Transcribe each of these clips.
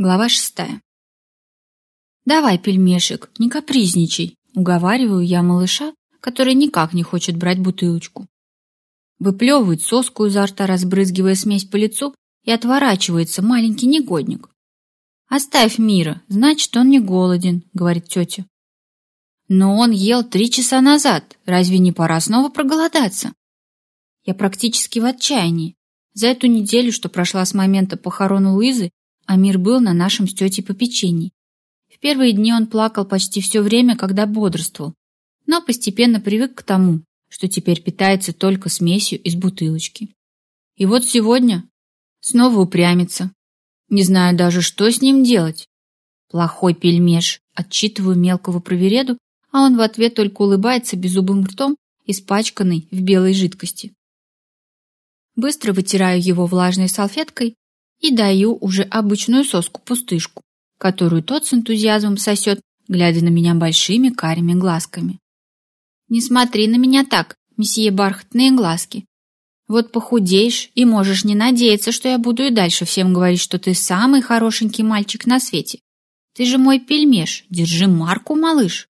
Глава шестая. «Давай, пельмешек, не капризничай», — уговариваю я малыша, который никак не хочет брать бутылочку. Выплевывает соску изо рта, разбрызгивая смесь по лицу, и отворачивается маленький негодник. «Оставь Мира, значит, он не голоден», — говорит тетя. «Но он ел три часа назад, разве не пора снова проголодаться?» Я практически в отчаянии. За эту неделю, что прошла с момента похорон Луизы, Амир был на нашем с тетей попечении. В первые дни он плакал почти все время, когда бодрствовал, но постепенно привык к тому, что теперь питается только смесью из бутылочки. И вот сегодня снова упрямится. Не знаю даже, что с ним делать. Плохой пельмеш, отчитываю мелкого провереду, а он в ответ только улыбается беззубым ртом, испачканный в белой жидкости. Быстро вытираю его влажной салфеткой и даю уже обычную соску-пустышку, которую тот с энтузиазмом сосет, глядя на меня большими карими глазками. «Не смотри на меня так, месье бархатные глазки. Вот похудеешь и можешь не надеяться, что я буду и дальше всем говорить, что ты самый хорошенький мальчик на свете. Ты же мой пельмеш, держи марку, малыш».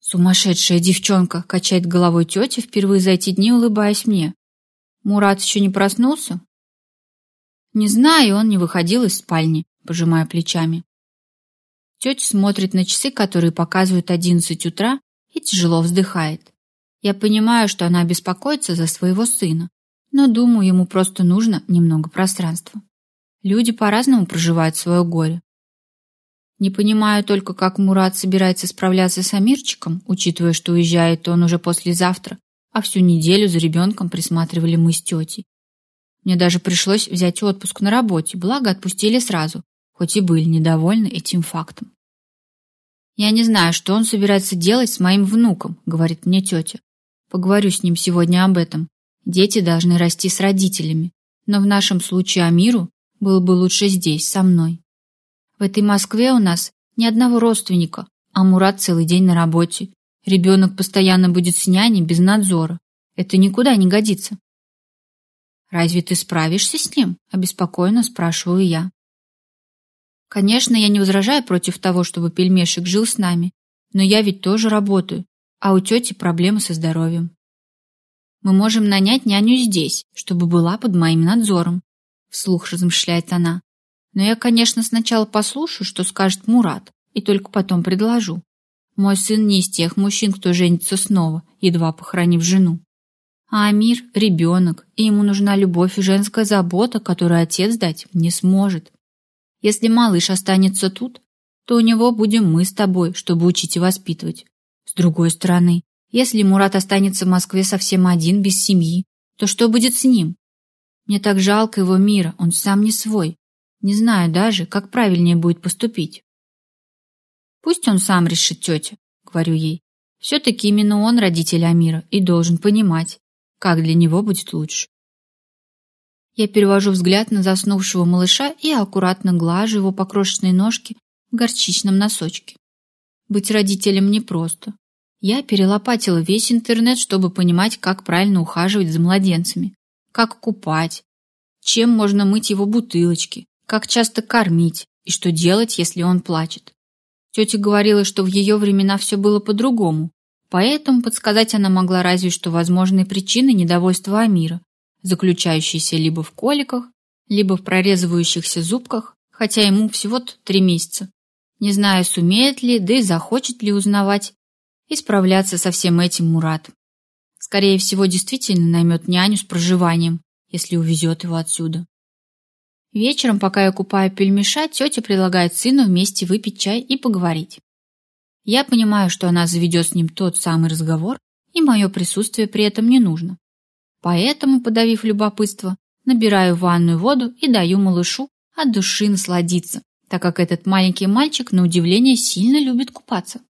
Сумасшедшая девчонка качает головой тетя, впервые за эти дни улыбаясь мне. Мурат еще не проснулся? Не знаю, он не выходил из спальни, пожимая плечами. Тетя смотрит на часы, которые показывают одиннадцать утра, и тяжело вздыхает. Я понимаю, что она беспокоится за своего сына, но думаю, ему просто нужно немного пространства. Люди по-разному проживают свое горе. Не понимаю только, как Мурат собирается справляться с Амирчиком, учитывая, что уезжает он уже послезавтра, а всю неделю за ребенком присматривали мы с тетей. Мне даже пришлось взять отпуск на работе, благо отпустили сразу, хоть и были недовольны этим фактом. «Я не знаю, что он собирается делать с моим внуком», — говорит мне тетя. «Поговорю с ним сегодня об этом. Дети должны расти с родителями, но в нашем случае Амиру было бы лучше здесь, со мной. В этой Москве у нас ни одного родственника, а Мурат целый день на работе. Ребенок постоянно будет с няней без надзора. Это никуда не годится. «Разве ты справишься с ним?» – обеспокоенно спрашиваю я. Конечно, я не возражаю против того, чтобы пельмешек жил с нами, но я ведь тоже работаю, а у тети проблемы со здоровьем. Мы можем нанять няню здесь, чтобы была под моим надзором, вслух размышляет она. Но я, конечно, сначала послушаю, что скажет Мурат, и только потом предложу. Мой сын не из тех мужчин, кто женится снова, едва похоронив жену. А Амир – ребенок, и ему нужна любовь и женская забота, которую отец дать не сможет. Если малыш останется тут, то у него будем мы с тобой, чтобы учить и воспитывать. С другой стороны, если Мурат останется в Москве совсем один, без семьи, то что будет с ним? Мне так жалко его мира, он сам не свой. Не знаю даже, как правильнее будет поступить. Пусть он сам решит, тетя, говорю ей. Все-таки именно он родитель Амира и должен понимать, как для него будет лучше. Я перевожу взгляд на заснувшего малыша и аккуратно глажу его по ножке в горчичном носочке. Быть родителем непросто. Я перелопатила весь интернет, чтобы понимать, как правильно ухаживать за младенцами, как купать, чем можно мыть его бутылочки, как часто кормить и что делать, если он плачет. Тетя говорила, что в ее времена все было по-другому, Поэтому подсказать она могла разве что возможные причины недовольства Амира, заключающиеся либо в коликах, либо в прорезывающихся зубках, хотя ему всего-то три месяца. Не знаю, сумеет ли, да и захочет ли узнавать и справляться со всем этим Мурат. Скорее всего, действительно наймет няню с проживанием, если увезет его отсюда. Вечером, пока я купаю пельмеша, тетя предлагает сыну вместе выпить чай и поговорить. Я понимаю, что она заведет с ним тот самый разговор, и мое присутствие при этом не нужно. Поэтому, подавив любопытство, набираю ванную воду и даю малышу от души насладиться, так как этот маленький мальчик, на удивление, сильно любит купаться.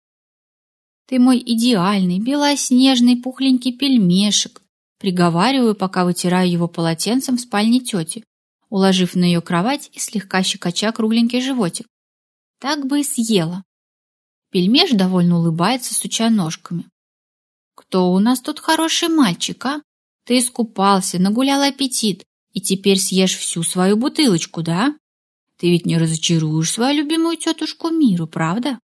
«Ты мой идеальный, белоснежный, пухленький пельмешек», приговариваю, пока вытираю его полотенцем в спальне тети, уложив на ее кровать и слегка щекоча кругленький животик. Так бы и съела. Пельмеш довольно улыбается, суча ножками. «Кто у нас тут хороший мальчик, а? Ты искупался, нагулял аппетит, и теперь съешь всю свою бутылочку, да? Ты ведь не разочаруешь свою любимую тетушку Миру, правда?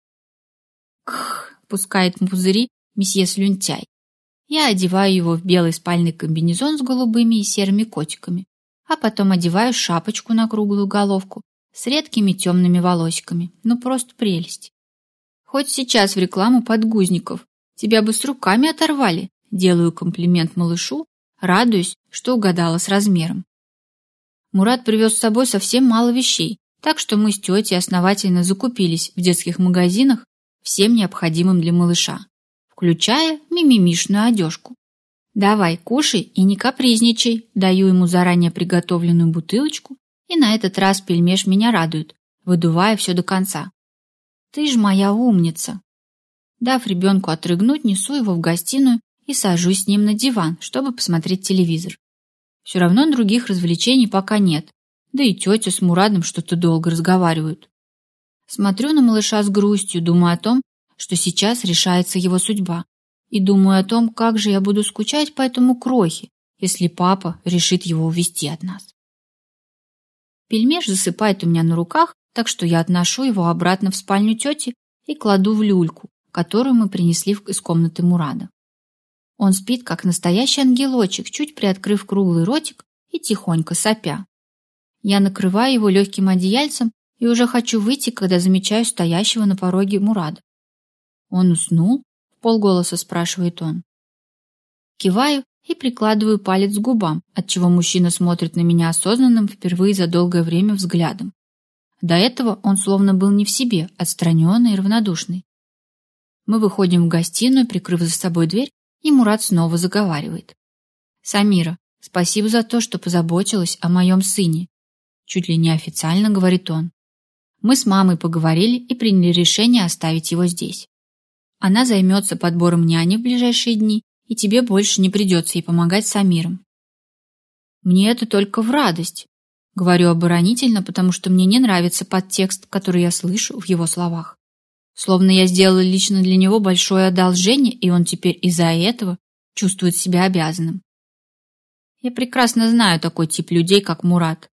Кх, пускает пузыри месье Слюнтяй. Я одеваю его в белый спальный комбинезон с голубыми и серыми котиками, а потом одеваю шапочку на круглую головку с редкими темными волосиками. Ну просто прелесть. Хоть сейчас в рекламу подгузников. Тебя бы с руками оторвали. Делаю комплимент малышу, радуюсь, что угадала с размером. Мурат привез с собой совсем мало вещей, так что мы с тетей основательно закупились в детских магазинах всем необходимым для малыша, включая мимимишную одежку. «Давай, кушай и не капризничай», даю ему заранее приготовленную бутылочку, и на этот раз пельмеш меня радует, выдувая все до конца. «Ты ж моя умница!» Дав ребенку отрыгнуть, несу его в гостиную и сажусь с ним на диван, чтобы посмотреть телевизор. Все равно других развлечений пока нет. Да и тетя с Мурадом что-то долго разговаривают. Смотрю на малыша с грустью, думаю о том, что сейчас решается его судьба. И думаю о том, как же я буду скучать по этому крохе, если папа решит его увести от нас. Пельмеш засыпает у меня на руках, так что я отношу его обратно в спальню тети и кладу в люльку, которую мы принесли из комнаты Мурада. Он спит, как настоящий ангелочек, чуть приоткрыв круглый ротик и тихонько сопя. Я накрываю его легким одеяльцем и уже хочу выйти, когда замечаю стоящего на пороге Мурада. «Он уснул?» — в полголоса спрашивает он. Киваю и прикладываю палец к губам, отчего мужчина смотрит на меня осознанным впервые за долгое время взглядом. До этого он словно был не в себе, отстраненный и равнодушный. Мы выходим в гостиную, прикрыв за собой дверь, и Мурат снова заговаривает. «Самира, спасибо за то, что позаботилась о моем сыне», чуть ли не официально говорит он. Мы с мамой поговорили и приняли решение оставить его здесь. Она займется подбором няни в ближайшие дни, и тебе больше не придется ей помогать с. Мне это только в радость. Говорю оборонительно, потому что мне не нравится подтекст, который я слышу в его словах. Словно я сделала лично для него большое одолжение, и он теперь из-за этого чувствует себя обязанным. Я прекрасно знаю такой тип людей, как Мурат.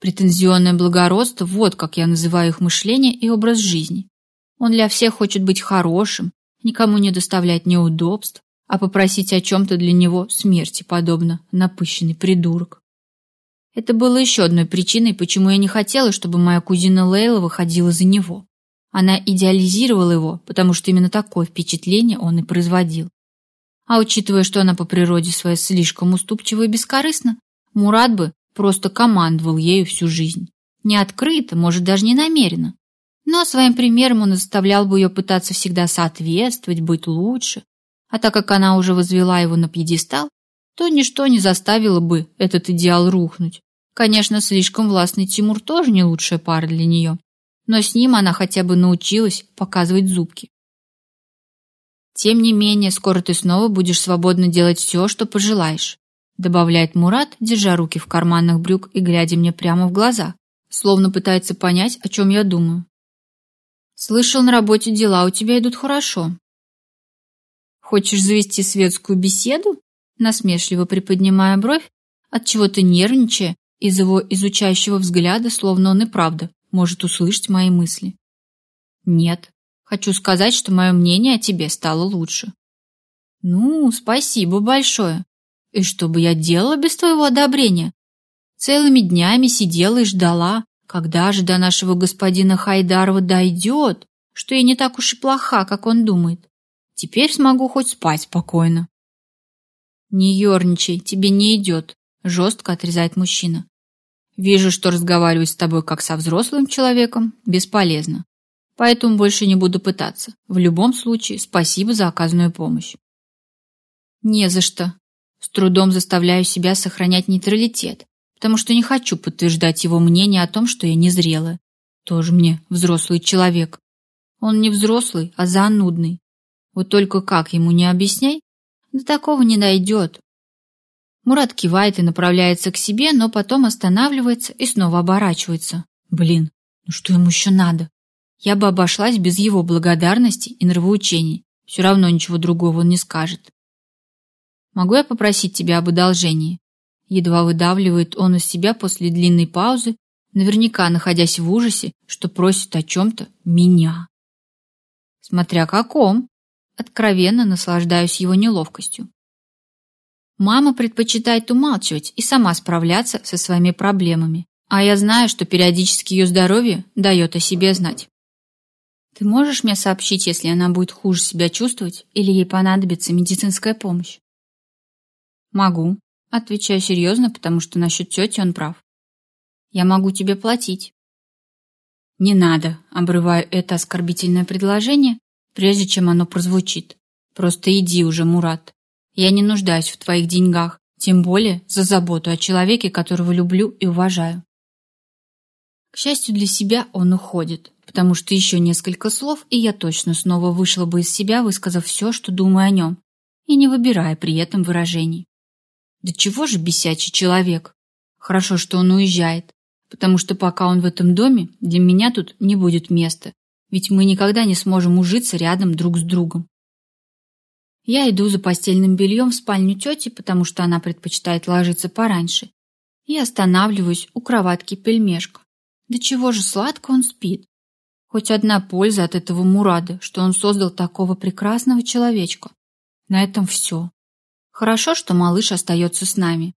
Претензионное благородство – вот как я называю их мышление и образ жизни. Он для всех хочет быть хорошим, никому не доставлять неудобств, а попросить о чем-то для него смерти подобно, напыщенный придурок. Это было еще одной причиной, почему я не хотела, чтобы моя кузина Лейла выходила за него. Она идеализировала его, потому что именно такое впечатление он и производил. А учитывая, что она по природе своей слишком уступчива и бескорыстна, Мурат бы просто командовал ею всю жизнь. Не открыто, может, даже не намеренно. Но своим примером он заставлял бы ее пытаться всегда соответствовать, быть лучше. А так как она уже возвела его на пьедестал, то ничто не заставило бы этот идеал рухнуть. Конечно, слишком властный Тимур тоже не лучшая пара для нее но с ним она хотя бы научилась показывать зубки. Тем не менее, скоро ты снова будешь свободно делать все, что пожелаешь, добавляет Мурат, держа руки в карманах брюк и глядя мне прямо в глаза, словно пытается понять, о чем я думаю. Слышал, на работе дела у тебя идут хорошо. Хочешь завести светскую беседу? Насмешливо приподнимая бровь, от чего ты нервничая, из его изучающего взгляда, словно он и правда может услышать мои мысли. Нет, хочу сказать, что мое мнение о тебе стало лучше. Ну, спасибо большое. И что бы я делала без твоего одобрения? Целыми днями сидела и ждала, когда же до нашего господина Хайдарова дойдет, что я не так уж и плоха, как он думает. Теперь смогу хоть спать спокойно. Не ерничай, тебе не идет, жестко отрезает мужчина. Вижу, что разговаривать с тобой как со взрослым человеком бесполезно. Поэтому больше не буду пытаться. В любом случае, спасибо за оказанную помощь. Не за что. С трудом заставляю себя сохранять нейтралитет, потому что не хочу подтверждать его мнение о том, что я незрелая. Тоже мне взрослый человек. Он не взрослый, а занудный. Вот только как ему не объясняй, до такого не дойдет. Мурат кивает и направляется к себе, но потом останавливается и снова оборачивается. Блин, ну что ему еще надо? Я бы обошлась без его благодарности и нравоучений. Все равно ничего другого он не скажет. Могу я попросить тебя об одолжении? Едва выдавливает он из себя после длинной паузы, наверняка находясь в ужасе, что просит о чем-то меня. Смотря каком, откровенно наслаждаюсь его неловкостью. Мама предпочитает умалчивать и сама справляться со своими проблемами, а я знаю, что периодически ее здоровье дает о себе знать. Ты можешь мне сообщить, если она будет хуже себя чувствовать или ей понадобится медицинская помощь? Могу. Отвечаю серьезно, потому что насчет тети он прав. Я могу тебе платить. Не надо, обрываю это оскорбительное предложение, прежде чем оно прозвучит. Просто иди уже, Мурат. Я не нуждаюсь в твоих деньгах, тем более за заботу о человеке, которого люблю и уважаю. К счастью для себя, он уходит, потому что еще несколько слов, и я точно снова вышла бы из себя, высказав все, что думаю о нем, и не выбирая при этом выражений. Да чего же бесячий человек? Хорошо, что он уезжает, потому что пока он в этом доме, для меня тут не будет места, ведь мы никогда не сможем ужиться рядом друг с другом. Я иду за постельным бельем в спальню тети, потому что она предпочитает ложиться пораньше, и останавливаюсь у кроватки пельмешка. Да чего же сладко он спит. Хоть одна польза от этого Мурада, что он создал такого прекрасного человечка. На этом все. Хорошо, что малыш остается с нами.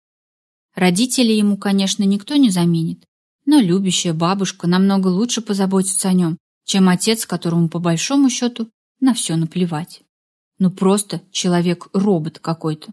Родителей ему, конечно, никто не заменит, но любящая бабушка намного лучше позаботится о нем, чем отец, которому по большому счету на все наплевать. Ну просто человек-робот какой-то.